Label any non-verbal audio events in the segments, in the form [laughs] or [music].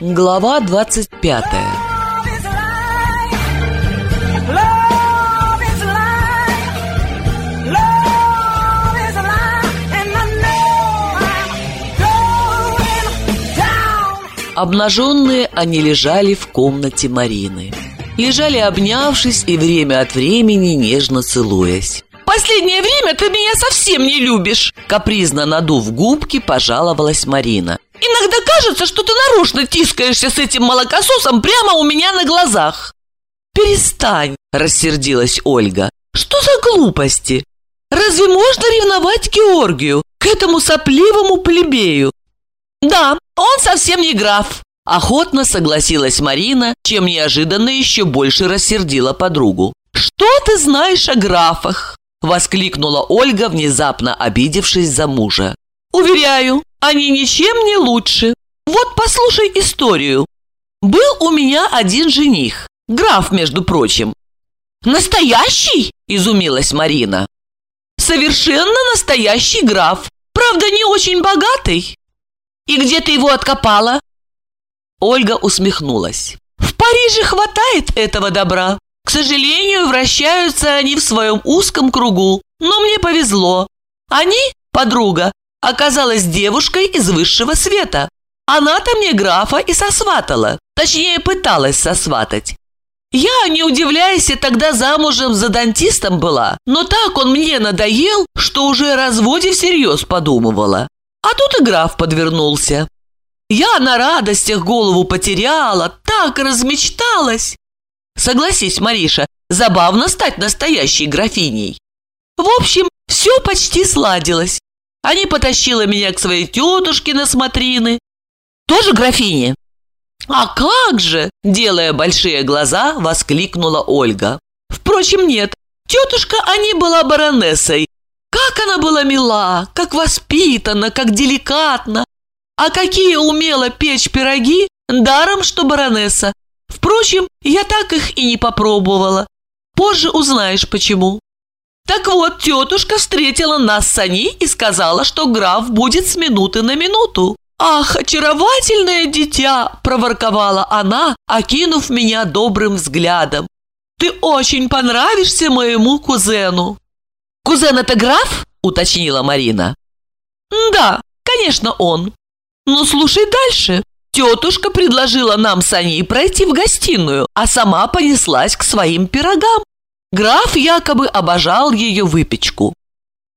Глава 25 Обнаженные они лежали в комнате Марины. Лежали обнявшись и время от времени нежно целуясь. «Последнее время ты меня совсем не любишь!» Капризно надув губки, пожаловалась Марина. «Иногда кажется, что ты нарочно тискаешься с этим молокососом прямо у меня на глазах!» «Перестань!» – рассердилась Ольга. «Что за глупости? Разве можно ревновать Георгию, к этому сопливому плебею? «Да, он совсем не граф», – охотно согласилась Марина, чем неожиданно еще больше рассердила подругу. «Что ты знаешь о графах?» – воскликнула Ольга, внезапно обидевшись за мужа. «Уверяю, они ничем не лучше. Вот послушай историю. Был у меня один жених, граф, между прочим». «Настоящий?» – изумилась Марина. «Совершенно настоящий граф, правда, не очень богатый». «И где ты его откопала?» Ольга усмехнулась. «В Париже хватает этого добра. К сожалению, вращаются они в своем узком кругу. Но мне повезло. Они, подруга, оказалась девушкой из высшего света. Она-то мне графа и сосватала. Точнее, пыталась сосватать. Я, не удивляясь, тогда замужем за дантистом была, но так он мне надоел, что уже о разводе всерьез подумывала. А тут и граф подвернулся. Я на радостях голову потеряла, так размечталась. Согласись, Мариша, забавно стать настоящей графиней. В общем, все почти сладилось. Они потащила меня к своей тетушке на смотрины. Тоже графине? А как же, делая большие глаза, воскликнула Ольга. Впрочем, нет, тетушка они была баронессой, как она была мила, как воспитана, как деликатна. А какие умела печь пироги, даром, что баронесса. Впрочем, я так их и не попробовала. Позже узнаешь, почему. Так вот, тетушка встретила нас с Ани и сказала, что граф будет с минуты на минуту. «Ах, очаровательное дитя!» – проворковала она, окинув меня добрым взглядом. «Ты очень понравишься моему кузену!» «Кузен это граф?» – уточнила Марина. «Да, конечно, он. Но слушай дальше. Тетушка предложила нам с Аней пройти в гостиную, а сама понеслась к своим пирогам. Граф якобы обожал ее выпечку.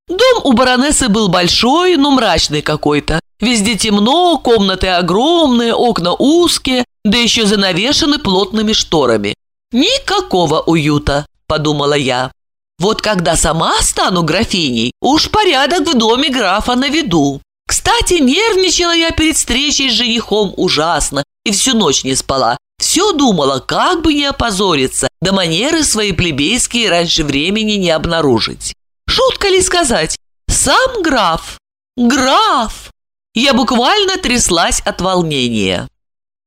Дом у баронессы был большой, но мрачный какой-то. Везде темно, комнаты огромные, окна узкие, да еще занавешены плотными шторами. Никакого уюта, подумала я. Вот когда сама стану графиней, уж порядок в доме графа на виду. Кстати, нервничала я перед встречей с женихом ужасно и всю ночь не спала. Все думала, как бы не опозориться, да манеры свои плебейские раньше времени не обнаружить. Шутка ли сказать? Сам граф. Граф! Я буквально тряслась от волнения.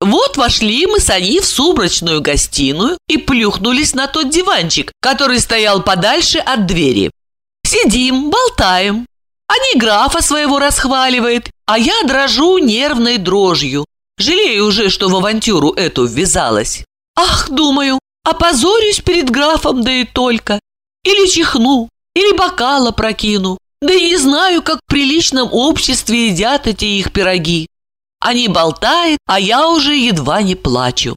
Вот вошли мы с Ани в сумрачную гостиную и плюхнулись на тот диванчик, который стоял подальше от двери. Сидим, болтаем. Ани графа своего расхваливает, а я дрожу нервной дрожью. Жалею уже, что в авантюру эту ввязалась. Ах, думаю, опозорюсь перед графом, да и только. Или чихну, или бокала прокину. Да и не знаю, как в приличном обществе едят эти их пироги. Они болтают, а я уже едва не плачу.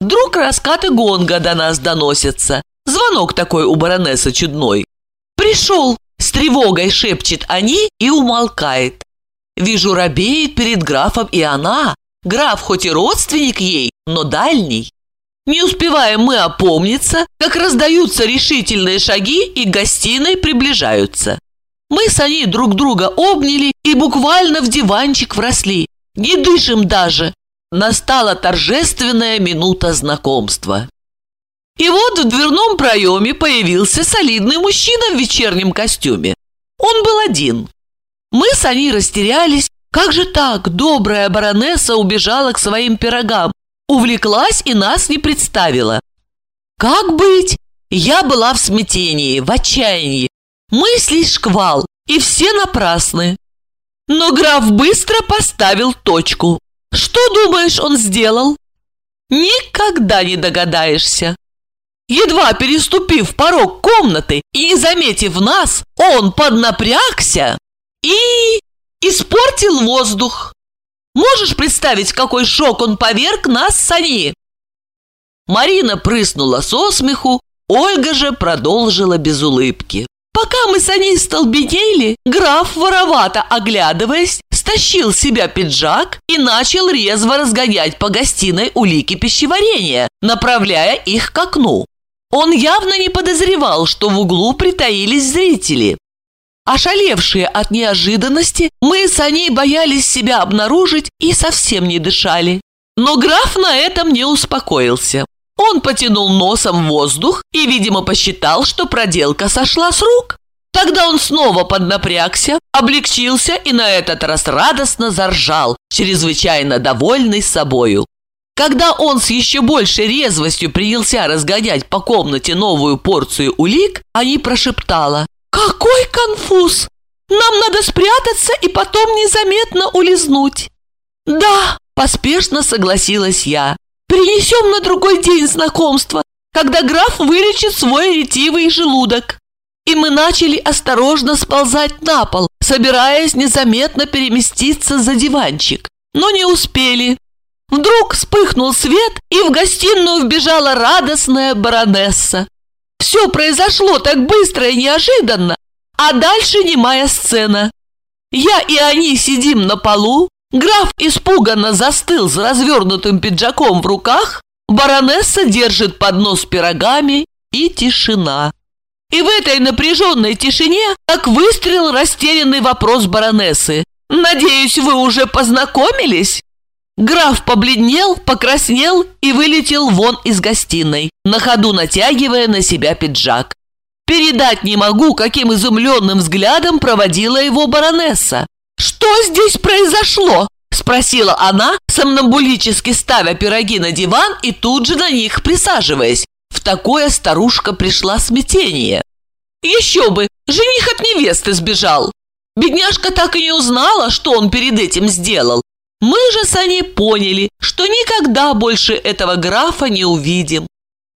Вдруг раскаты гонга до нас доносятся. Звонок такой у баронессы чудной. «Пришел!» – с тревогой шепчет они и умолкает. Вижу, робеет перед графом и она. Граф хоть и родственник ей, но дальний. Не успеваем мы опомниться, как раздаются решительные шаги и к гостиной приближаются. Мы с Аней друг друга обняли и буквально в диванчик вросли не дышим даже. Настала торжественная минута знакомства. И вот в дверном проеме появился солидный мужчина в вечернем костюме. Он был один. Мы с Аней растерялись. Как же так? Добрая баронесса убежала к своим пирогам, увлеклась и нас не представила. Как быть? Я была в смятении, в отчаянии. Мысли шквал, и все напрасны. Но граф быстро поставил точку. Что думаешь, он сделал? Никогда не догадаешься. Едва переступив порог комнаты и не заметив нас, он поднапрягся и испортил воздух. Можешь представить, какой шок он поверг нас с Ани? Марина прыснула со смеху, Ольга же продолжила без улыбки. Пока мы с Аней столбенели, граф, воровато оглядываясь, стащил с себя пиджак и начал резво разгонять по гостиной улики пищеварения, направляя их к окну. Он явно не подозревал, что в углу притаились зрители. Ошалевшие от неожиданности, мы с Аней боялись себя обнаружить и совсем не дышали. Но граф на этом не успокоился. Он потянул носом воздух и, видимо, посчитал, что проделка сошла с рук. Тогда он снова поднапрягся, облегчился и на этот раз радостно заржал, чрезвычайно довольный собою. Когда он с еще большей резвостью принялся разгонять по комнате новую порцию улик, они прошептала «Какой конфуз! Нам надо спрятаться и потом незаметно улизнуть!» «Да!» – поспешно согласилась я. Перенесем на другой день знакомства, когда граф вылечит свой ретивый желудок. И мы начали осторожно сползать на пол, собираясь незаметно переместиться за диванчик. Но не успели. Вдруг вспыхнул свет, и в гостиную вбежала радостная баронесса. Все произошло так быстро и неожиданно, а дальше немая сцена. Я и они сидим на полу, Граф испуганно застыл с развернутым пиджаком в руках, баронесса держит поднос пирогами и тишина. И в этой напряженной тишине, как выстрел, растерянный вопрос баронессы. «Надеюсь, вы уже познакомились?» Граф побледнел, покраснел и вылетел вон из гостиной, на ходу натягивая на себя пиджак. Передать не могу, каким изумленным взглядом проводила его баронесса. «Что здесь произошло?» – спросила она, сомнамбулически ставя пироги на диван и тут же на них присаживаясь. В такое старушка пришла смятение. «Еще бы! Жених от невесты сбежал!» Бедняжка так и не узнала, что он перед этим сделал. Мы же с Аней поняли, что никогда больше этого графа не увидим.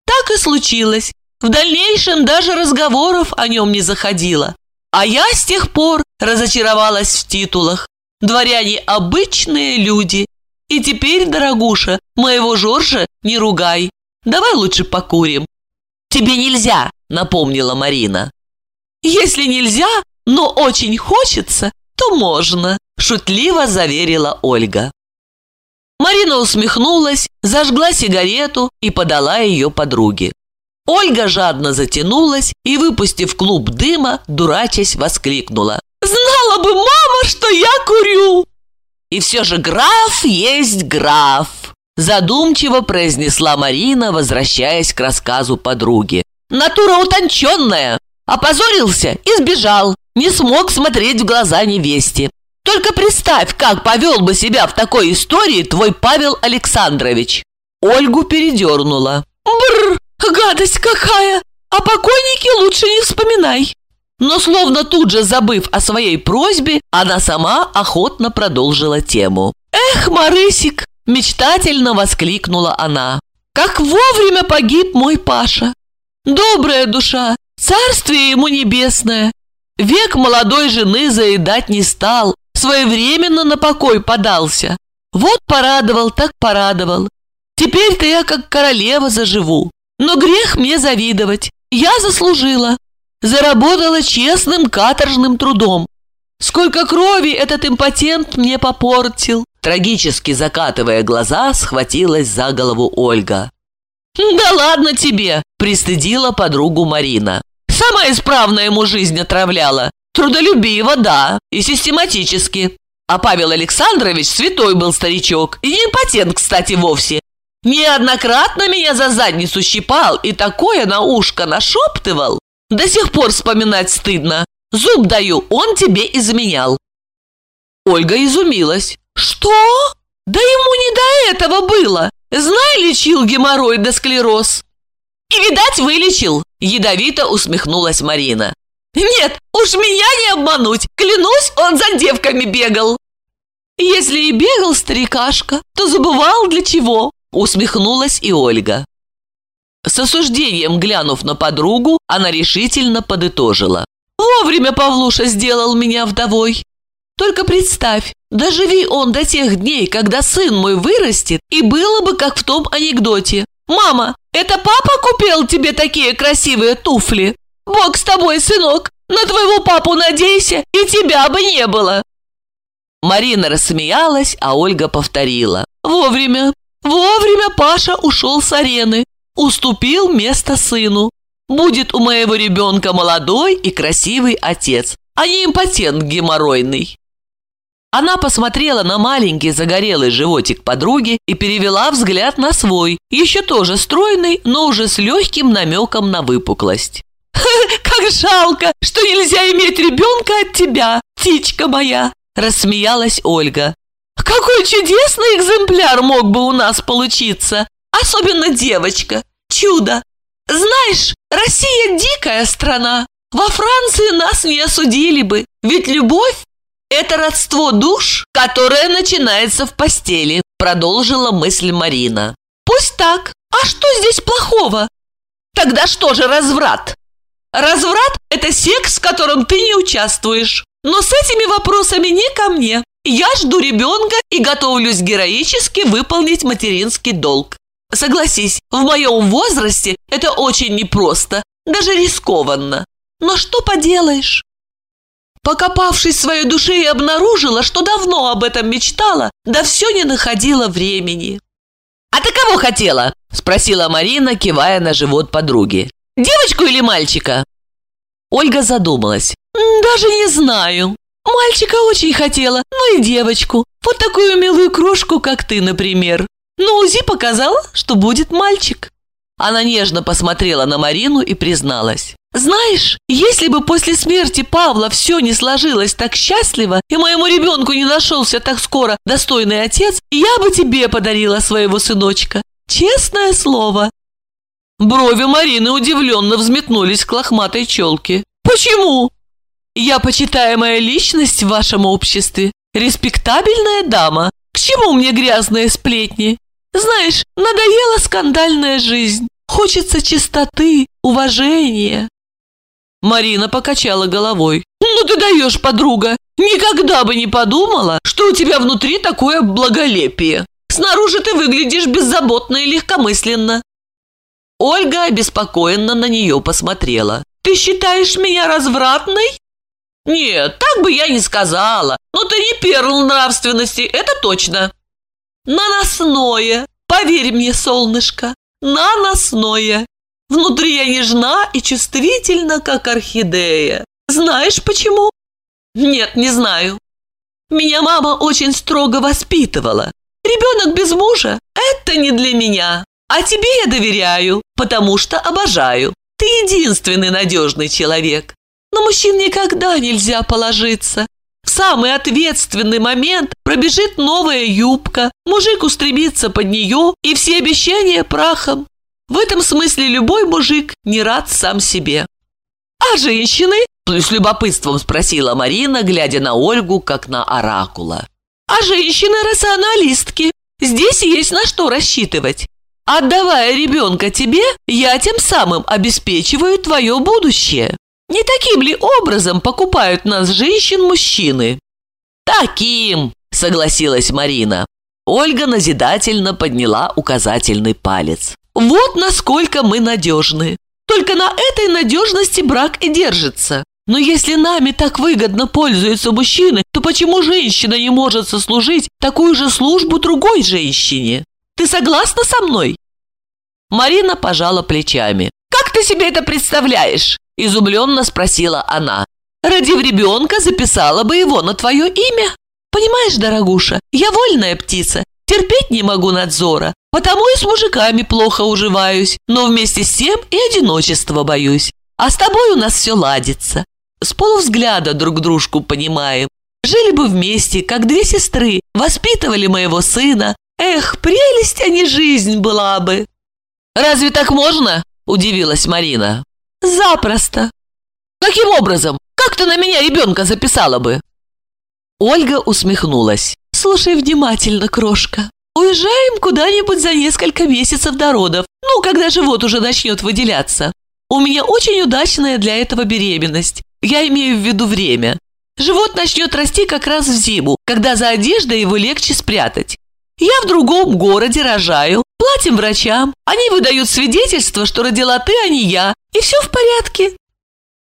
Так и случилось. В дальнейшем даже разговоров о нем не заходило. А я с тех пор разочаровалась в титулах. Дворяне – обычные люди. И теперь, дорогуша, моего Жоржа не ругай. Давай лучше покурим. Тебе нельзя, напомнила Марина. Если нельзя, но очень хочется, то можно, шутливо заверила Ольга. Марина усмехнулась, зажгла сигарету и подала ее подруге. Ольга жадно затянулась и, выпустив клуб дыма, дурачась, воскликнула. «Знала бы мама, что я курю!» «И все же граф есть граф!» Задумчиво произнесла Марина, возвращаясь к рассказу подруги. «Натура утонченная! Опозорился и сбежал, не смог смотреть в глаза невесте. Только представь, как повел бы себя в такой истории твой Павел Александрович!» Ольгу передернула. «Бррр! Гадость какая! О покойнике лучше не вспоминай!» Но словно тут же забыв о своей просьбе, она сама охотно продолжила тему. «Эх, Марысик!» – мечтательно воскликнула она. «Как вовремя погиб мой Паша! Добрая душа, царствие ему небесное! Век молодой жены заедать не стал, своевременно на покой подался. Вот порадовал, так порадовал. Теперь-то я как королева заживу. Но грех мне завидовать. Я заслужила. Заработала честным каторжным трудом. Сколько крови этот импотент мне попортил. Трагически закатывая глаза, схватилась за голову Ольга. «Да ладно тебе!» – пристыдила подругу Марина. «Сама исправно ему жизнь отравляла. Трудолюбиво, да, и систематически. А Павел Александрович святой был старичок. И не импотент, кстати, вовсе. Неоднократно меня за задницу щипал и такое на ушко нашептывал. До сих пор вспоминать стыдно. Зуб даю, он тебе изменял. Ольга изумилась. Что? Да ему не до этого было. Знай, лечил геморрой да склероз. И, видать, вылечил. Ядовито усмехнулась Марина. Нет, уж меня не обмануть. Клянусь, он за девками бегал. Если и бегал старикашка, то забывал для чего. Усмехнулась и Ольга. С осуждением глянув на подругу, она решительно подытожила. «Вовремя Павлуша сделал меня вдовой. Только представь, доживи он до тех дней, когда сын мой вырастет, и было бы, как в том анекдоте. «Мама, это папа купил тебе такие красивые туфли? Бог с тобой, сынок, на твоего папу надейся, и тебя бы не было!» Марина рассмеялась, а Ольга повторила. «Вовремя, вовремя Паша ушел с арены, уступил место сыну. Будет у моего ребенка молодой и красивый отец, а не импотент геморройный». Она посмотрела на маленький загорелый животик подруги и перевела взгляд на свой, еще тоже стройный, но уже с легким намеком на выпуклость. [laughs] «Как жалко, что нельзя иметь ребенка от тебя, птичка моя!» – рассмеялась Ольга. «Какой чудесный экземпляр мог бы у нас получиться! Особенно девочка! Чудо! Знаешь, Россия дикая страна! Во Франции нас не осудили бы, ведь любовь «Это родство душ, которое начинается в постели», продолжила мысль Марина. «Пусть так. А что здесь плохого? Тогда что же разврат? Разврат – это секс, в котором ты не участвуешь. Но с этими вопросами не ко мне. Я жду ребенка и готовлюсь героически выполнить материнский долг. Согласись, в моем возрасте это очень непросто, даже рискованно. Но что поделаешь? Покопавшись в своей душе и обнаружила, что давно об этом мечтала, да все не находила времени. «А ты кого хотела?» – спросила Марина, кивая на живот подруги. «Девочку или мальчика?» Ольга задумалась. «Даже не знаю. Мальчика очень хотела, но и девочку. Вот такую милую крошку, как ты, например. Но УЗИ показала, что будет мальчик». Она нежно посмотрела на Марину и призналась. Знаешь, если бы после смерти Павла все не сложилось так счастливо, и моему ребенку не нашелся так скоро достойный отец, я бы тебе подарила своего сыночка. Честное слово. Брови Марины удивленно взметнулись к лохматой челке. Почему? Я почитаемая личность в вашем обществе, респектабельная дама. К чему мне грязные сплетни? Знаешь, надоела скандальная жизнь. Хочется чистоты, уважения. Марина покачала головой. «Ну ты даешь, подруга! Никогда бы не подумала, что у тебя внутри такое благолепие. Снаружи ты выглядишь беззаботно и легкомысленно». Ольга обеспокоенно на нее посмотрела. «Ты считаешь меня развратной?» «Нет, так бы я не сказала. Но ты не перл нравственности, это точно». «Наносное, поверь мне, солнышко, наносное. Внутри я нежна и чувствительна, как орхидея. Знаешь почему? Нет, не знаю. Меня мама очень строго воспитывала. Ребенок без мужа – это не для меня. А тебе я доверяю, потому что обожаю. Ты единственный надежный человек. На мужчин никогда нельзя положиться. В самый ответственный момент пробежит новая юбка, мужик устремится под нее, и все обещания прахом. В этом смысле любой мужик не рад сам себе. А женщины? С любопытством спросила Марина, глядя на Ольгу, как на оракула. А женщины рационалистки. Здесь есть на что рассчитывать. Отдавая ребенка тебе, я тем самым обеспечиваю твое будущее. Не таким ли образом покупают нас женщин мужчины? Таким, согласилась Марина. Ольга назидательно подняла указательный палец. Вот насколько мы надежны. Только на этой надежности брак и держится. Но если нами так выгодно пользуются мужчины, то почему женщина не может сослужить такую же службу другой женщине? Ты согласна со мной?» Марина пожала плечами. «Как ты себе это представляешь?» – изумленно спросила она. «Родив ребенка, записала бы его на твое имя. Понимаешь, дорогуша, я вольная птица, терпеть не могу надзора. Потому и с мужиками плохо уживаюсь, но вместе с тем и одиночество боюсь. А с тобой у нас все ладится. С полувзгляда друг дружку понимаем. Жили бы вместе, как две сестры, воспитывали моего сына. Эх, прелесть, а не жизнь была бы. Разве так можно? Удивилась Марина. Запросто. Каким образом? Как ты на меня ребенка записала бы? Ольга усмехнулась. Слушай внимательно, крошка. Уезжаем куда-нибудь за несколько месяцев до родов, ну, когда живот уже начнет выделяться. У меня очень удачная для этого беременность. Я имею в виду время. Живот начнет расти как раз в зиму, когда за одеждой его легче спрятать. Я в другом городе рожаю, платим врачам, они выдают свидетельство, что родила ты, а не я, и все в порядке.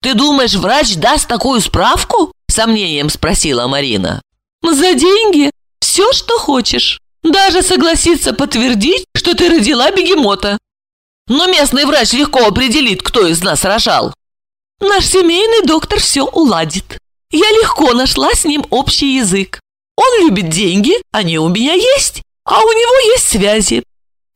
«Ты думаешь, врач даст такую справку?» – сомнением спросила Марина. «За деньги? Все, что хочешь». Даже согласится подтвердить, что ты родила бегемота. Но местный врач легко определит, кто из нас рожал. Наш семейный доктор все уладит. Я легко нашла с ним общий язык. Он любит деньги, они у меня есть, а у него есть связи.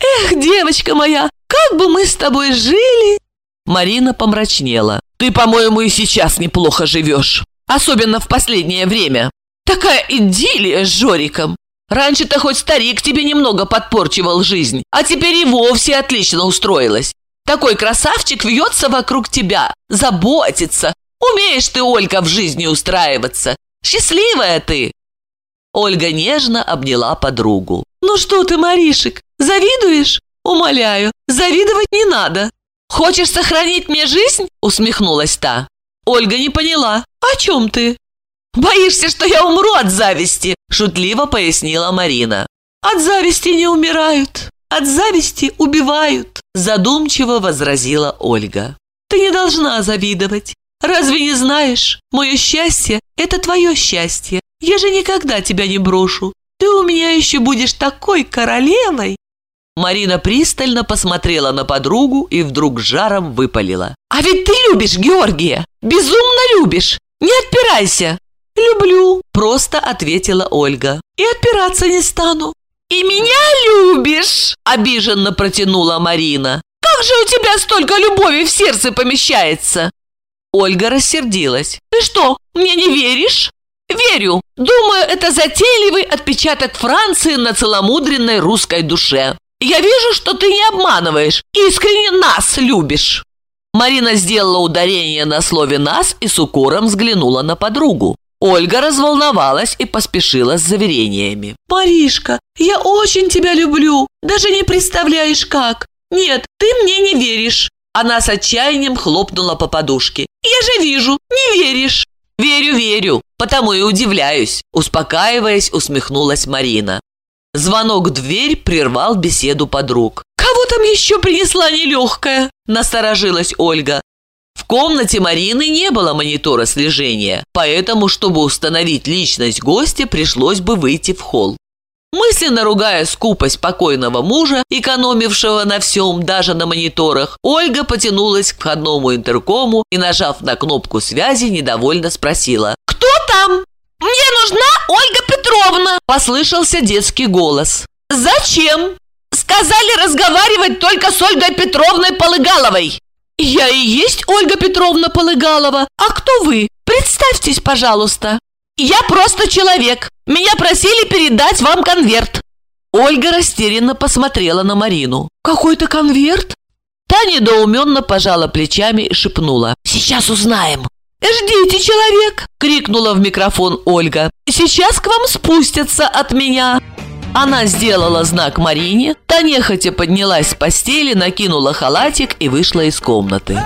Эх, девочка моя, как бы мы с тобой жили!» Марина помрачнела. «Ты, по-моему, и сейчас неплохо живешь. Особенно в последнее время. Такая идиллия с Жориком. Раньше-то хоть старик тебе немного подпорчивал жизнь, а теперь и вовсе отлично устроилась. Такой красавчик вьется вокруг тебя, заботится. Умеешь ты, Ольга, в жизни устраиваться. Счастливая ты!» Ольга нежно обняла подругу. «Ну что ты, Маришек, завидуешь? Умоляю, завидовать не надо. Хочешь сохранить мне жизнь?» усмехнулась та. Ольга не поняла. «О чем ты?» «Боишься, что я умру от зависти?» – шутливо пояснила Марина. «От зависти не умирают, от зависти убивают», – задумчиво возразила Ольга. «Ты не должна завидовать. Разве не знаешь, мое счастье – это твое счастье. Я же никогда тебя не брошу. Ты у меня еще будешь такой королевой!» Марина пристально посмотрела на подругу и вдруг жаром выпалила. «А ведь ты любишь Георгия! Безумно любишь! Не отпирайся! «Люблю», – просто ответила Ольга. «И отпираться не стану». «И меня любишь?» – обиженно протянула Марина. «Как же у тебя столько любови в сердце помещается?» Ольга рассердилась. «Ты что, мне не веришь?» «Верю. Думаю, это затейливый отпечаток Франции на целомудренной русской душе. Я вижу, что ты не обманываешь, искренне нас любишь». Марина сделала ударение на слове «нас» и с укором взглянула на подругу. Ольга разволновалась и поспешила с заверениями. «Маришка, я очень тебя люблю, даже не представляешь как. Нет, ты мне не веришь». Она с отчаянием хлопнула по подушке. «Я же вижу, не веришь». «Верю, верю, потому и удивляюсь», успокаиваясь, усмехнулась Марина. Звонок в дверь прервал беседу подруг. «Кого там еще принесла нелегкая?» – насторожилась Ольга. В комнате Марины не было монитора слежения, поэтому, чтобы установить личность гостя, пришлось бы выйти в холл. Мысленно ругая скупость покойного мужа, экономившего на всем, даже на мониторах, Ольга потянулась к входному интеркому и, нажав на кнопку связи, недовольно спросила «Кто там?» «Мне нужна Ольга Петровна!» – послышался детский голос. «Зачем?» «Сказали разговаривать только с Ольгой Петровной Полыгаловой!» «Я и есть Ольга Петровна Полыгалова. А кто вы? Представьтесь, пожалуйста». «Я просто человек. Меня просили передать вам конверт». Ольга растерянно посмотрела на Марину. «Какой-то конверт?» Та недоуменно пожала плечами и шепнула. «Сейчас узнаем». «Ждите, человек!» – крикнула в микрофон Ольга. «Сейчас к вам спустятся от меня!» Она сделала знак Марине, та нехотя поднялась с постели, накинула халатик и вышла из комнаты.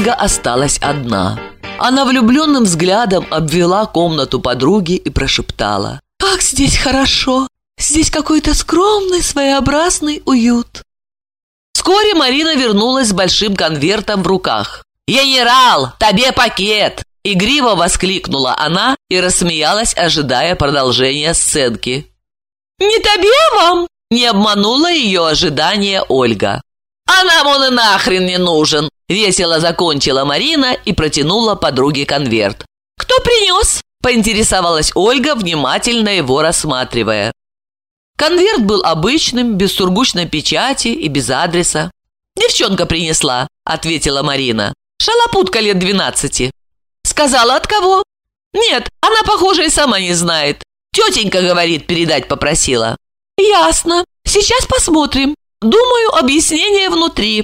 Ольга осталась одна. Она влюбленным взглядом обвела комнату подруги и прошептала. «Как здесь хорошо! Здесь какой-то скромный, своеобразный уют. Вскоре Марина вернулась с большим конвертом в руках. «Генерал, тебе пакет!» Игриво воскликнула она и рассмеялась, ожидая продолжения сценки. «Не тебе вам!» Не обманула ее ожидание Ольга. «А нам он и нахрен не нужен!» Весело закончила Марина и протянула подруге конверт. «Кто принес?» Поинтересовалась Ольга, внимательно его рассматривая. Конверт был обычным, без сургучной печати и без адреса. «Девчонка принесла», – ответила Марина. «Шалопутка лет двенадцати». «Сказала, от кого?» «Нет, она, похоже, и сама не знает. Тетенька, говорит, передать попросила». «Ясно. Сейчас посмотрим. Думаю, объяснение внутри».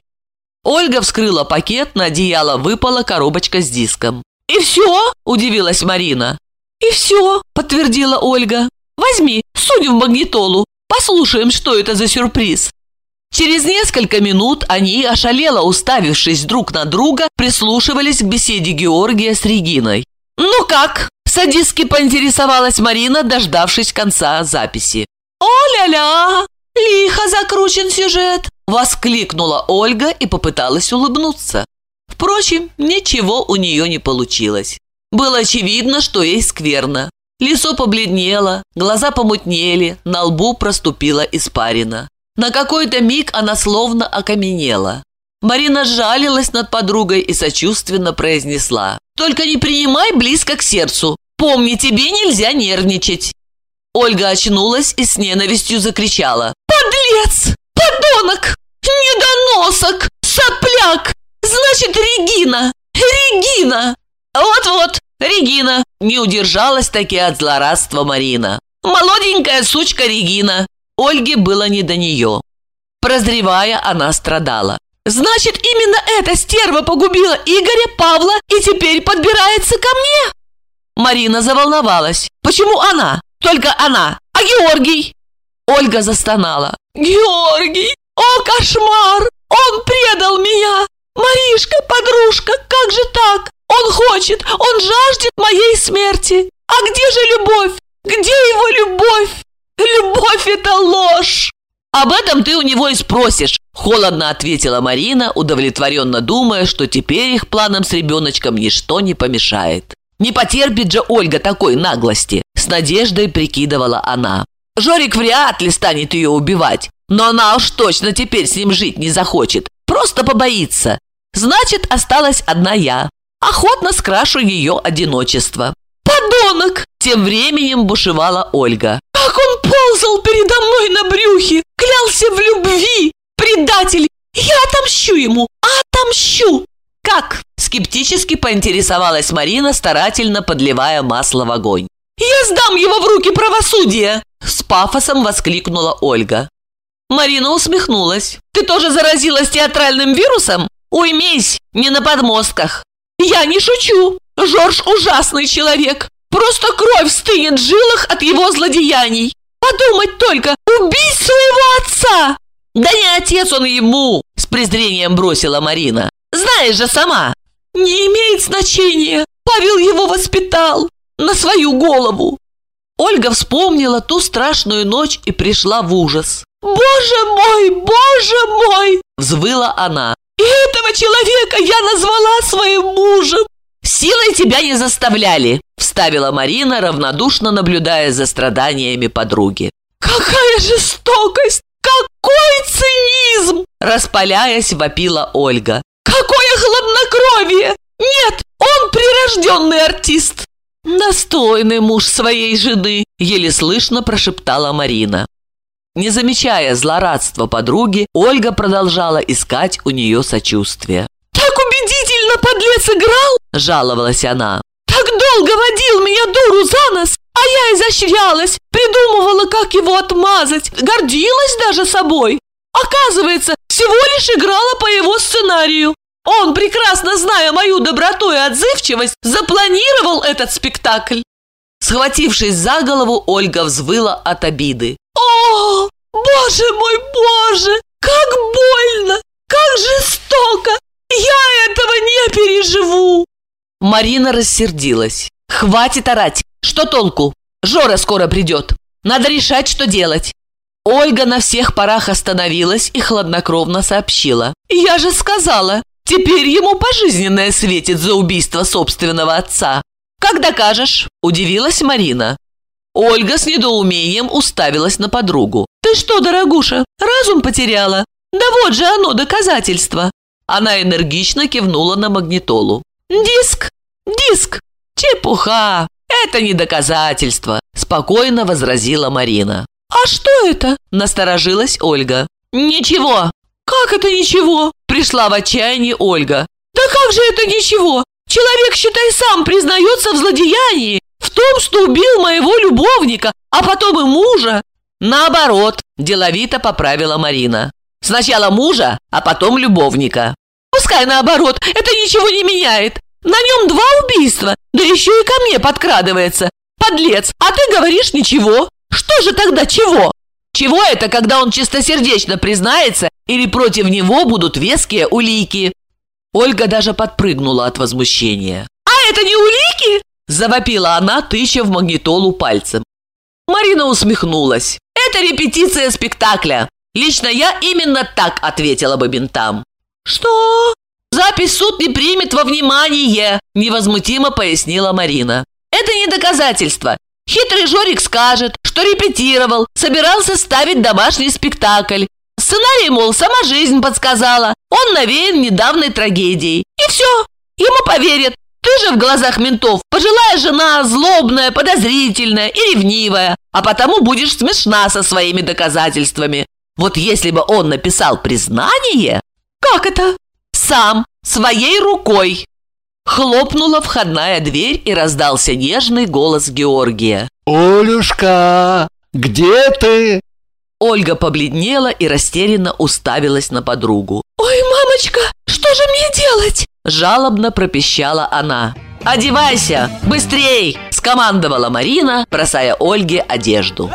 Ольга вскрыла пакет, на одеяло выпала коробочка с диском. «И все?» – удивилась Марина. «И все», – подтвердила Ольга. «Возьми, сунь в магнитолу. Послушаем, что это за сюрприз». Через несколько минут они, ошалело уставившись друг на друга, прислушивались к беседе Георгия с Региной. «Ну как?» – садистски поинтересовалась Марина, дождавшись конца записи. «О-ля-ля! Лихо закручен сюжет!» – воскликнула Ольга и попыталась улыбнуться. Впрочем, ничего у нее не получилось. Было очевидно, что ей скверно. Лицо побледнело, глаза помутнели, на лбу проступила испарина. На какой-то миг она словно окаменела. Марина жалилась над подругой и сочувственно произнесла. «Только не принимай близко к сердцу. Помни, тебе нельзя нервничать». Ольга очнулась и с ненавистью закричала. «Подлец! Подонок! Недоносок! Сопляк! Значит, Регина! Регина!» «Вот-вот, Регина!» Не удержалась таки от злорадства Марина. «Молоденькая сучка Регина! Ольге было не до нее. Прозревая, она страдала. «Значит, именно эта стерва погубила Игоря, Павла и теперь подбирается ко мне?» Марина заволновалась. «Почему она? Только она! А Георгий?» Ольга застонала. «Георгий! О, кошмар! Он предал меня! Маришка, подружка, как же так? Он хочет, он жаждет моей смерти! А где же любовь? Где его любовь?» Любовь – это ложь!» «Об этом ты у него и спросишь», – холодно ответила Марина, удовлетворенно думая, что теперь их планам с ребеночком ничто не помешает. «Не потерпит же Ольга такой наглости», – с надеждой прикидывала она. «Жорик вряд ли станет ее убивать, но она уж точно теперь с ним жить не захочет, просто побоится. Значит, осталась одна я. Охотно скрашу ее одиночество». «Подонок!» – тем временем бушевала Ольга. Как он ползал передо мной на брюхе, клялся в любви! Предатель! Я отомщу ему! Отомщу!» «Как?» – скептически поинтересовалась Марина, старательно подливая масло в огонь. «Я сдам его в руки правосудия!» – с пафосом воскликнула Ольга. Марина усмехнулась. «Ты тоже заразилась театральным вирусом? Уймись, не на подмостках!» «Я не шучу! Жорж ужасный человек! Просто кровь стынет в жилах от его злодеяний. Подумать только, убить своего отца!» «Да не отец он ему!» – с презрением бросила Марина. «Знаешь же сама!» «Не имеет значения! Павел его воспитал! На свою голову!» Ольга вспомнила ту страшную ночь и пришла в ужас. «Боже мой, боже мой!» – взвыла она. «И этого человека я назвала своим мужем! «Силой тебя не заставляли», – вставила Марина, равнодушно наблюдая за страданиями подруги. «Какая жестокость! Какой цинизм!» Распаляясь, вопила Ольга. «Какое хладнокровие! Нет, он прирожденный артист!» «Достойный муж своей жены!» – еле слышно прошептала Марина. Не замечая злорадства подруги, Ольга продолжала искать у нее сочувствие убедительно подлец играл!» – жаловалась она. «Так долго водил меня дуру за нос, а я изощрялась, придумывала, как его отмазать, гордилась даже собой. Оказывается, всего лишь играла по его сценарию. Он, прекрасно зная мою доброту и отзывчивость, запланировал этот спектакль». Схватившись за голову, Ольга взвыла от обиды. «О, боже мой, боже! Как больно! Как жестоко! Я этого не переживу!» Марина рассердилась. «Хватит орать! Что толку? Жора скоро придет. Надо решать, что делать». Ольга на всех парах остановилась и хладнокровно сообщила. «Я же сказала, теперь ему пожизненное светит за убийство собственного отца. Как докажешь?» – удивилась Марина. Ольга с недоумением уставилась на подругу. «Ты что, дорогуша, разум потеряла? Да вот же оно, доказательство!» Она энергично кивнула на магнитолу. «Диск! Диск! Чепуха! Это не доказательство!» Спокойно возразила Марина. «А что это?» – насторожилась Ольга. «Ничего!» «Как это ничего?» – пришла в отчаяние Ольга. «Да как же это ничего? Человек, считай, сам признается в злодеянии, в том, что убил моего любовника, а потом и мужа. Наоборот, деловито поправила Марина. Сначала мужа, а потом любовника. Пускай наоборот, это ничего не меняет. На нем два убийства, да еще и ко мне подкрадывается. Подлец, а ты говоришь ничего. Что же тогда чего? Чего это, когда он чистосердечно признается или против него будут веские улики? Ольга даже подпрыгнула от возмущения. «А это не улики?» – завопила она, тыча в магнитолу пальцем. Марина усмехнулась. «Это репетиция спектакля. Лично я именно так ответила бы бинтам». «Что?» «Запись суд не примет во внимание», – невозмутимо пояснила Марина. «Это не доказательство. Хитрый Жорик скажет, что репетировал, собирался ставить домашний спектакль. Сценарий, мол, сама жизнь подсказала. Он навеян недавней трагедией. И все. Ему поверят. Ты же в глазах ментов пожилая жена, злобная, подозрительная и ревнивая, а потому будешь смешна со своими доказательствами. Вот если бы он написал признание... Как это? Сам, своей рукой. Хлопнула входная дверь и раздался нежный голос Георгия. «Олюшка, где ты?» Ольга побледнела и растерянно уставилась на подругу. «Ой, мамочка, что же мне делать?» Жалобно пропищала она. «Одевайся! Быстрей!» – скомандовала Марина, бросая Ольге одежду.